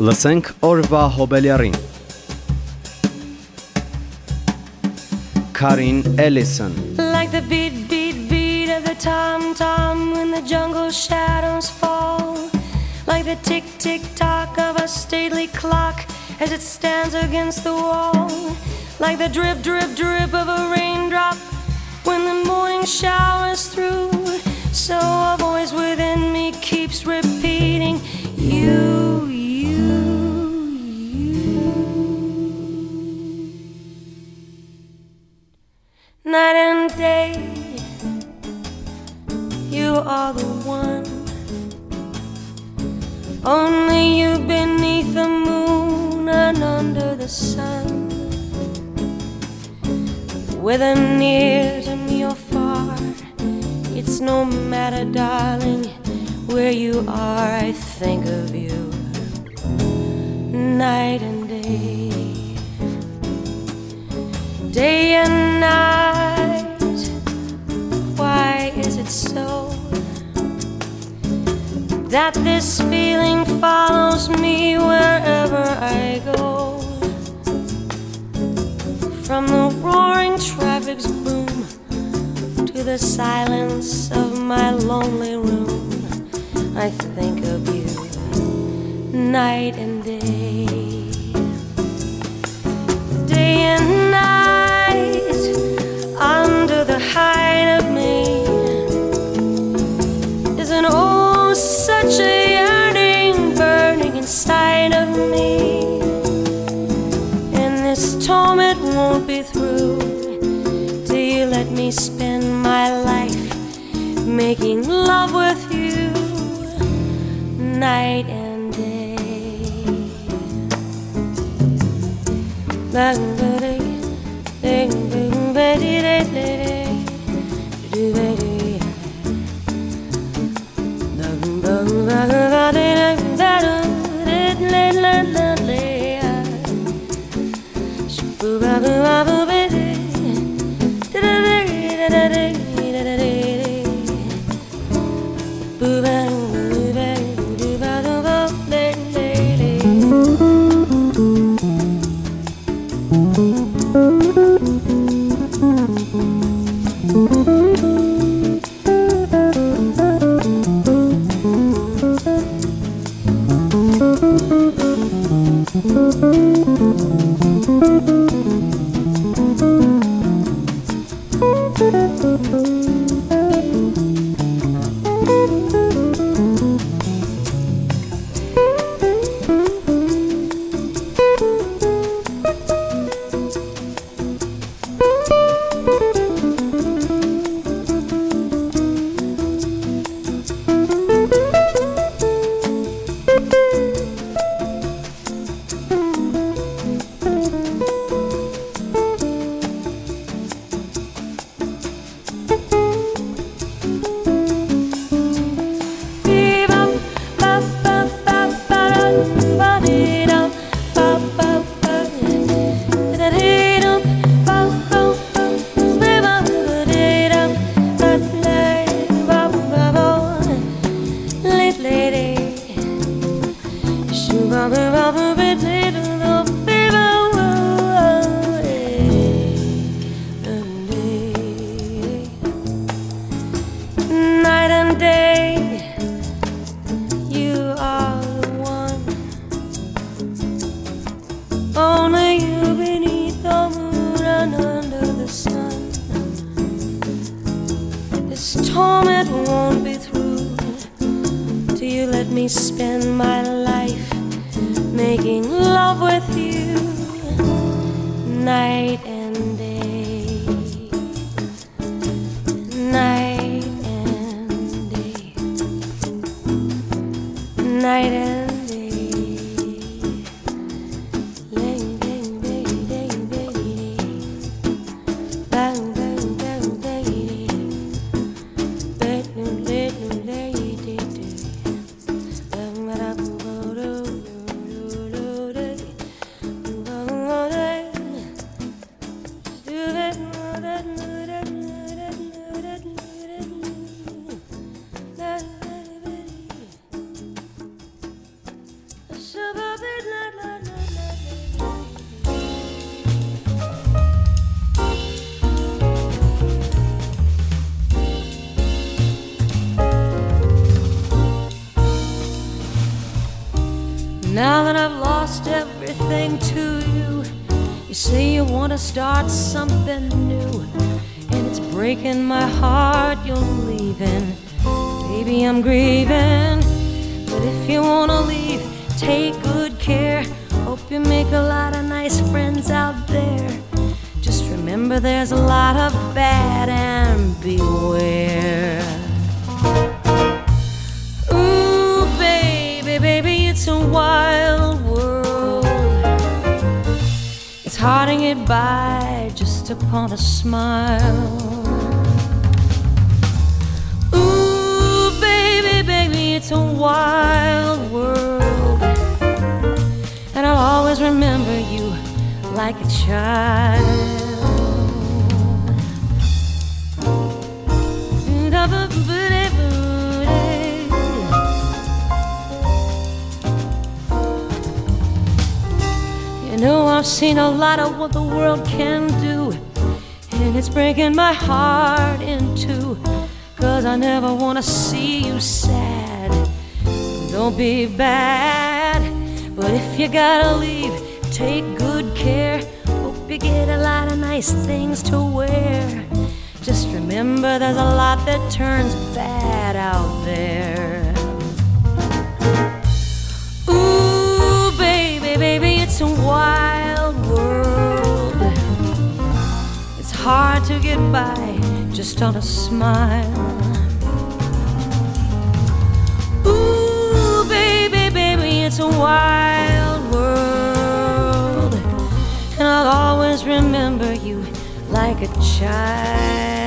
Լսենք օրվա հոբելյարին։ Karrin Allyson. Like the beat, beat, beat of the tom tom when the jungle shadows fall. Like the tick, tick, tock of a stately clock as it stands against the wall. Like the drip, drip, drip of a raindrop when the morning showers through. So a voice within me keeps repeating, You, Night and day, you are the one. Only you beneath the moon and under the sun. Whether near to me or far it's no matter, darling, where you are, I think of you night and day, day and night. Why is it so that this feeling follows me wherever I go? From the roaring traffic's boom to the silence of my lonely room, I think of you night and day, day and night, spend my life making love with you night and day. Night let me spend my life making love with you night and day. Night and day. Night and lost everything to you, you say you want to start something new, and it's breaking my heart you're leaving. Baby, I'm grieving, but if you want to leave, take good care. Hope you make a lot of nice friends out there. Just remember there's a lot of bad and beware. Ooh, baby, baby, it's a wild It's it by just upon a smile. Ooh, baby, baby, it's a wild world. And I'll always remember you like a child. You I've seen a lot of what the world can do, and it's breaking my heart in two. Cause I never wanna see you sad. Don't be bad, but if you gotta leave, take good care. Hope you get a lot of nice things to wear. Just remember there's a lot that turns bad out there. To get by just on a smile. Ooh, baby, baby, it's a wild world. And I'll always remember you like a child.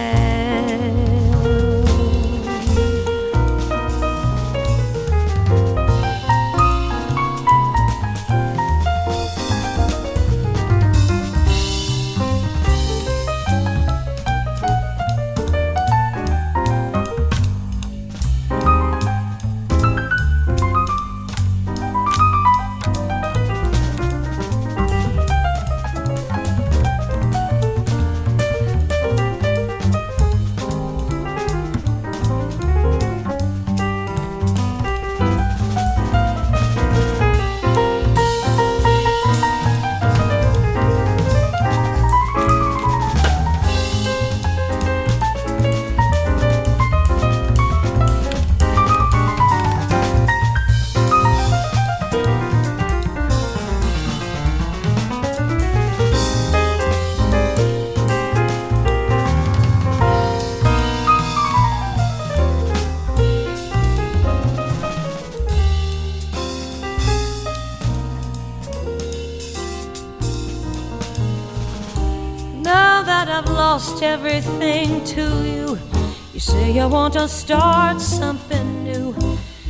You want to start something new,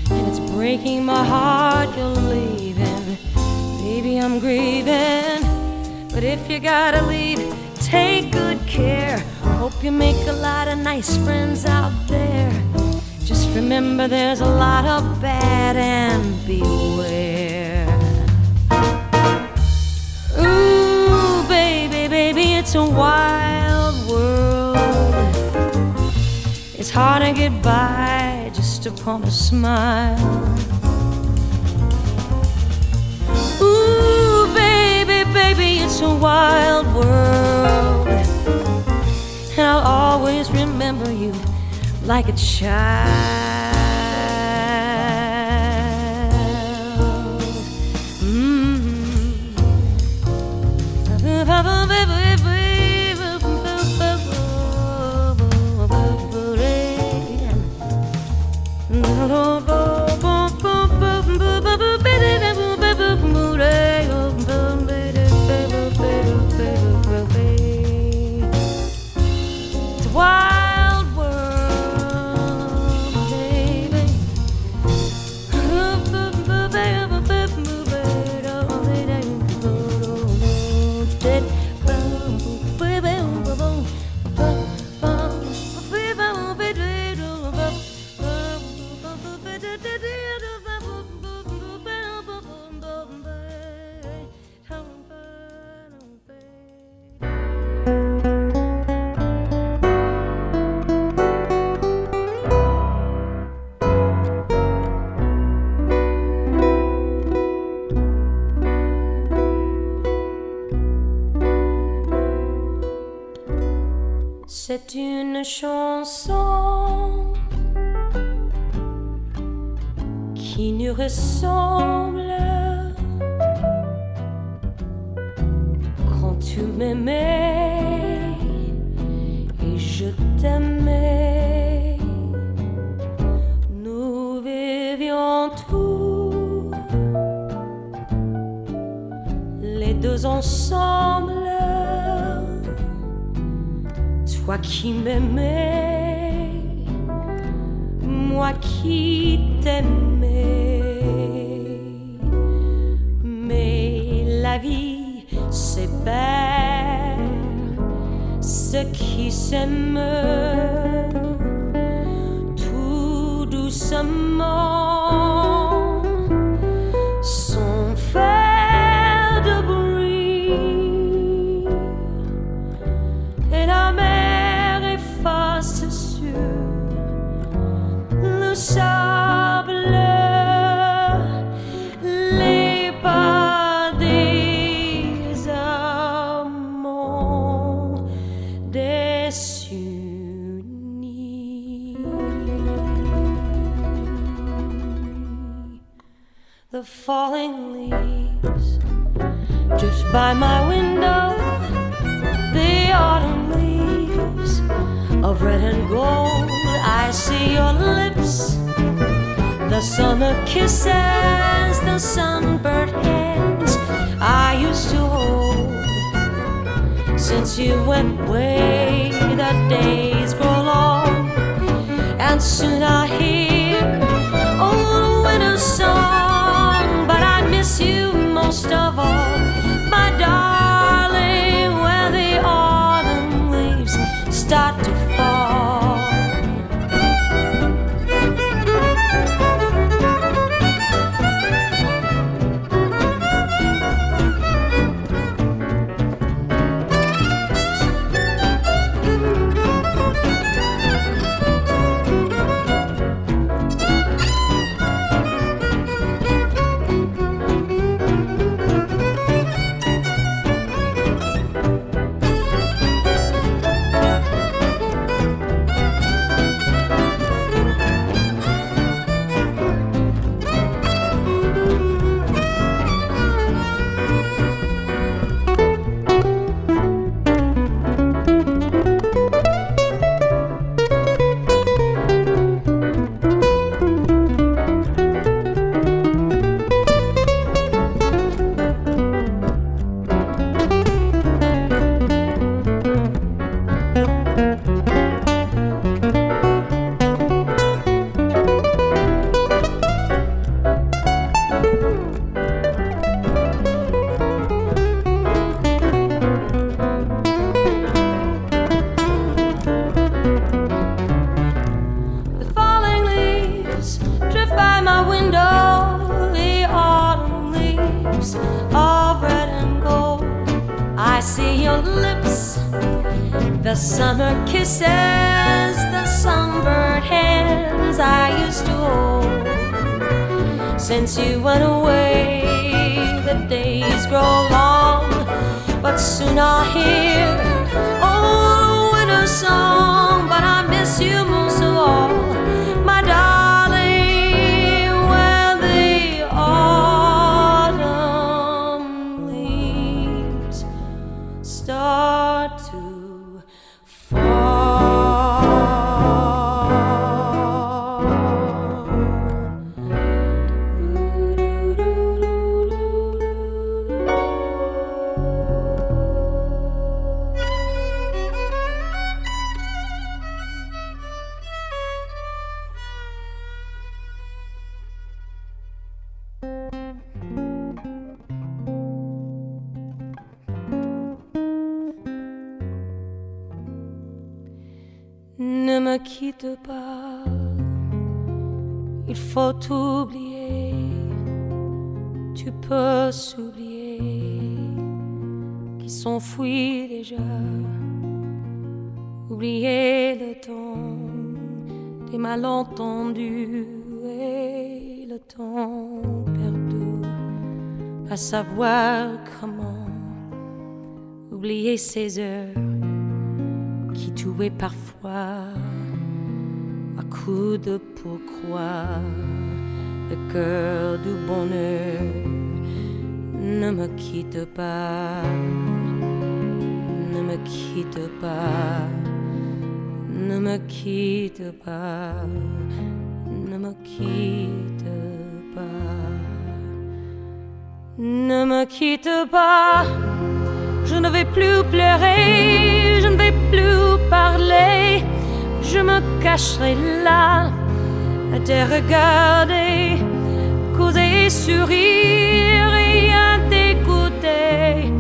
and it's breaking my heart you're leaving. Baby, I'm grieving, but if you gotta leave, take good care. Hope you make a lot of nice friends out there. Just remember there's a lot of bad and beware. Ooh, baby, baby, it's a wild hard to get by just upon a smile. Ooh, baby, baby, it's a wild world. And I'll always remember you like a child. C'est une chanson qui nous ressemble quand tu m'aimais et je t'aimais. Nous vivions tous les deux ensemble toi qui m'aimais, moi qui t'aimais. Mais la vie sépare ce qui s'aiment tout doucement. Falling leaves drift by my window. The autumn leaves of red and gold. I see your lips, the summer kisses, the sunburned hands I used to hold. Since you went away, the days grow long, and soon I hear old winter song see your lips, the summer kisses, the sunburned hands I used to hold. Since you went away, the days grow long, but soon I'll hear oh, old winter song. But I miss you. Il faut oublier, tu peux s'oublier, qui s'enfuit déjà, oublier le temps des malentendus et le temps perdu, à savoir comment oublier ces heures qui tuait parfois à coups de pourquoi le cœur du bonheur ne me quitte pas, ne me quitte pas, ne me quitte pas, ne me quitte pas, ne me quitte pas. Je ne vais plus pleurer, je ne vais plus parler, je me cacherai là à te regarder, causer, sourire et à t'écouter,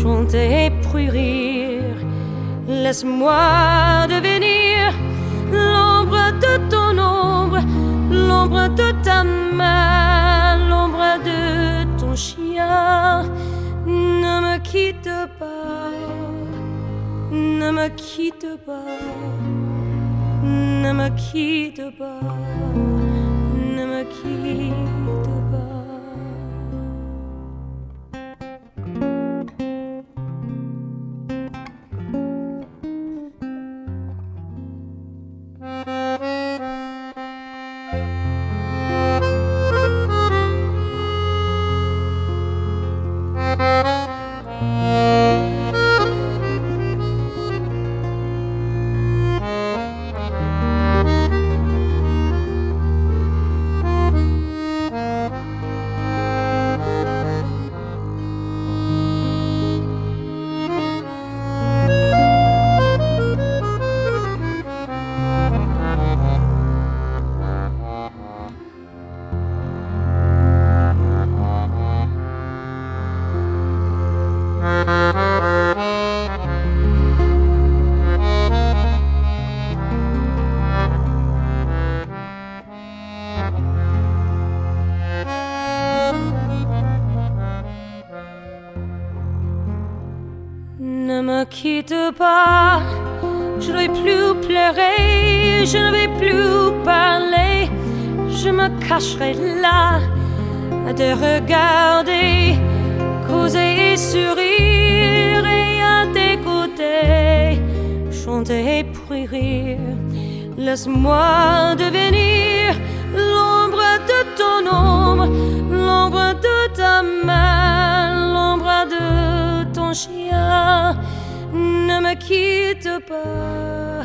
chanter et rire. Laisse-moi devenir l'ombre de ton ombre, l'ombre de ta main, l'ombre de ton chien. Ne me quitte pas, ne me quitte pas, ne me quitte pas, ne me quitte pas. Je ne vais plus parler, je me cacherai là à te regarder, causer et sourire et à t'écouter, chanter et rire. Laisse-moi devenir l'ombre de ton ombre, l'ombre de ta main, l'ombre de ton chien. Ne me quitte pas,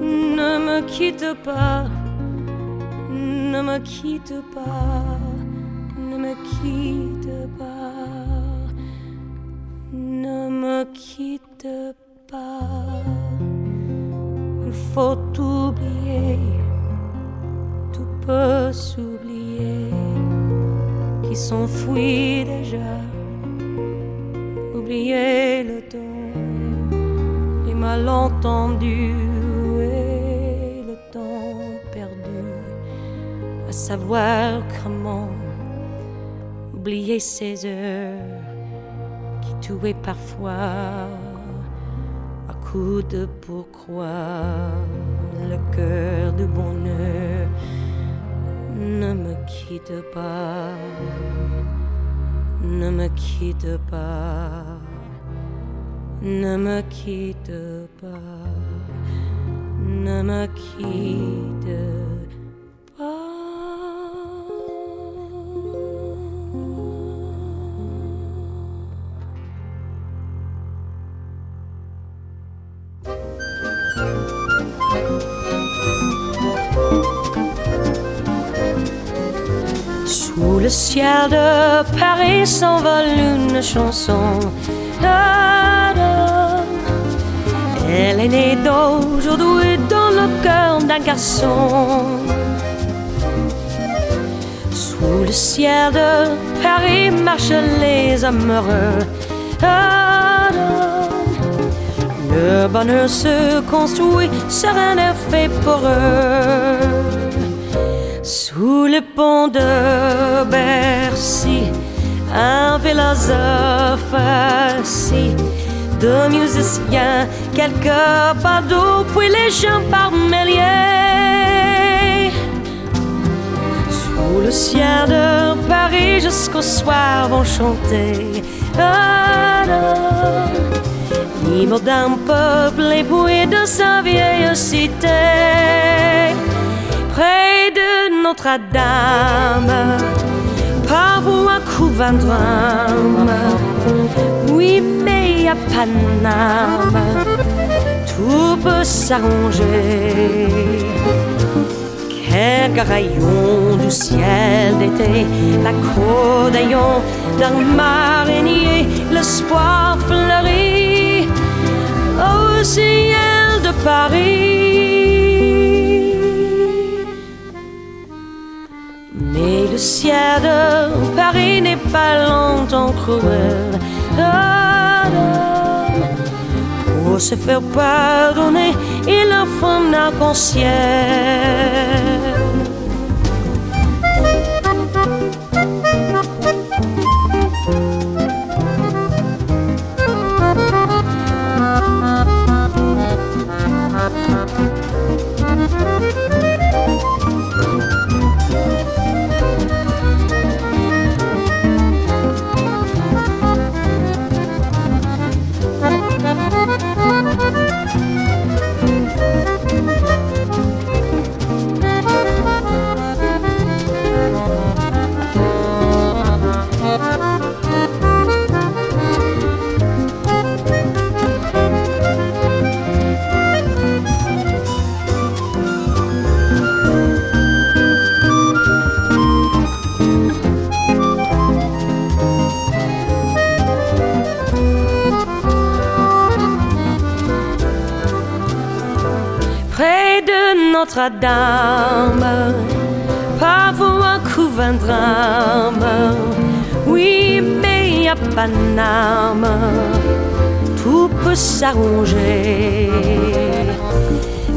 ne me quitte pas, ne me quitte pas, ne me quitte pas, ne me quitte pas. Il faut oublier, tout peut s'oublier, qui s'enfuit déjà. Oublier le temps, les malentendus à savoir comment oublier ces heures qui tuaient parfois à coups de pourquoi le cœur du bonheur ne me quitte pas, ne me quitte pas, ne me quitte pas, ne me quitte pas. Ciel de Paris s'envole une chanson. Elle est née d'aujourd'hui dans le cœur d'un garçon. Sous le ciel de Paris marchent les amoureux. Le bonheur se construit sur un effet pour eux. Sous le pont de Bercy, un philosophe assis, deux musiciens, quelques badauds, puis les gens par milliers. Sous le ciel de Paris, jusqu'au soir vont chanter. Ah, ah. L'hymne d'un peuple éboué de sa vieille cité, de Notre-Dame, par vous un couvent drame. Oui, mais à Paname, tout peut s'arranger. Quelques rayons du ciel d'été, la d'aillon d'un marinier, l'espoir fleurit au ciel de Paris. Mais le ciel de Paris n'est pas longtemps cruel. Pour se faire pardonner, il faut un arc-en-ciel. Notre-Dame, par vous un couvent drame. Oui, mais y a pas d'âme, tout peut s'arranger.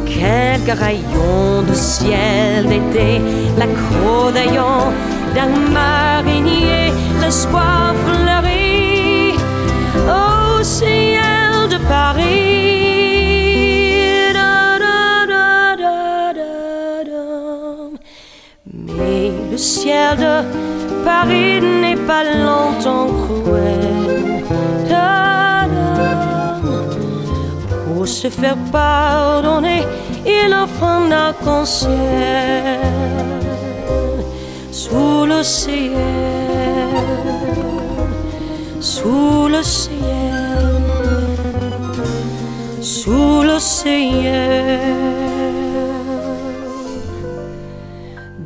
Quelques rayons de ciel d'été, la croix d'aillon d'un marinier, l'espoir fleurit au ciel de Paris. Le ciel de Paris n'est pas longtemps cruel. Pour se faire pardonner, il offre un arc-en-ciel sous le ciel, sous le ciel, sous le ciel.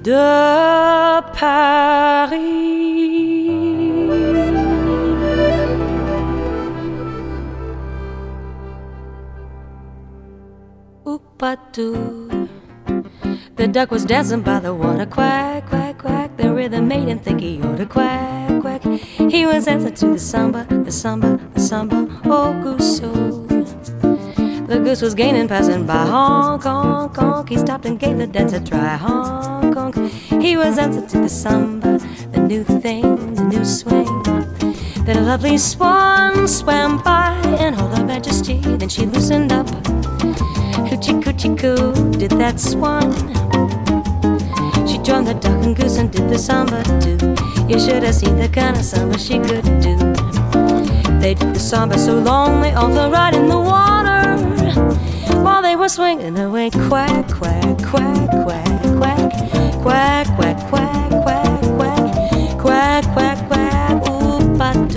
de Paris. Oopatu. The duck was dancing by the water, quack, quack, quack. The rhythm made him think he ought to quack, quack. He was dancing to the samba, the samba, the samba, oh goose. The goose was gaining, passing by honk, honk, honk. He stopped and gave the dance a try, honk, honk. He was dancing to the samba, the new thing, the new swing. Then a lovely swan swam by in all her majesty. Then she loosened up. Hoochie coochie coo did that swan. She joined the duck and goose and did the samba too. You should have seen the kind of samba she could do. They did the samba so long they all fell right in the water while they were swinging away. Quack, quack, quack, quack, quack, quack,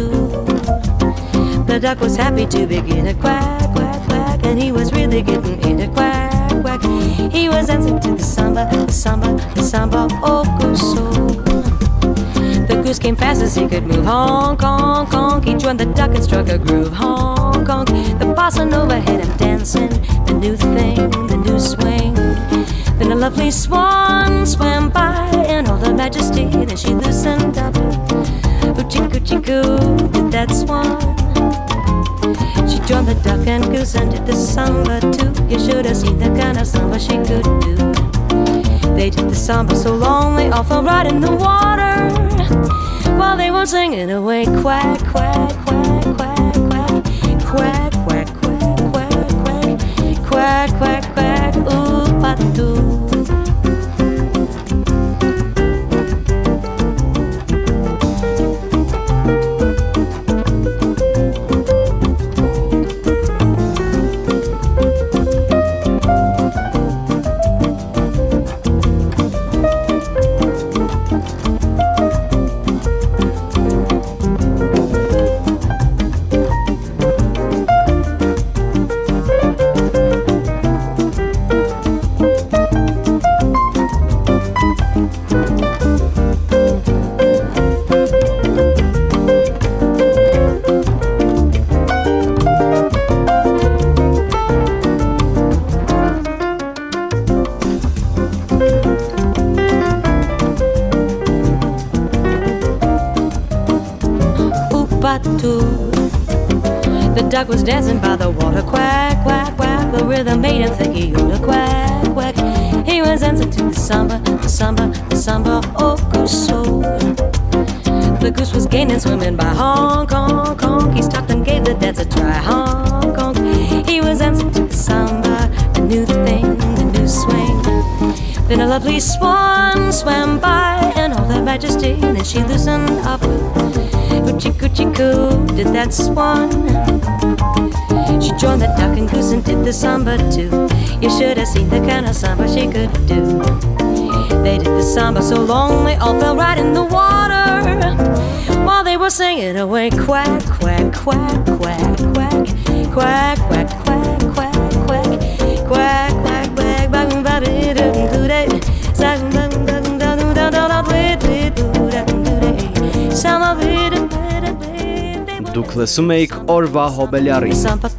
doo. The duck was happy to begin a quack, quack, quack, and he was really getting into quack, quack. He was dancing to the samba, the samba, the samba, oh, so. The goose came fast as he could move. Honk, honk, honk. He joined the duck and struck a groove. Honk, honk. The bossa nova had him dancing. The new thing, the new swing. Then a lovely swan swam by in all her majesty. Then she loosened up. Oochie coochie coo did that swan. She joined the duck and goose and did the samba too. You should have seen the kind of samba she could do. They did the samba so they all fell right in the water while they were singing away quack, quack, quack, quack, quack, quack, quack, quack, quack, quack, quack, quack, quack, ooh, patoo. Goose swimming by honk honk, Kong. He stopped and gave the dance a try, honk honk. He was dancing to the samba, the new thing, the new swing. Then a lovely swan swam by in all her majesty. Then she loosened up. Coochie coochie coo did that swan. She joined the duck and goose and did the samba too. You should have seen the kind of samba she could do. They did the samba so long they all fell right in the water Oh, they were singing away. Quack, quack, quack, quack, quack, quack, quack, quack, quack, quack, quack, quack, quack, quack, Dukle Sumejk Orva Hobeliari. Samba,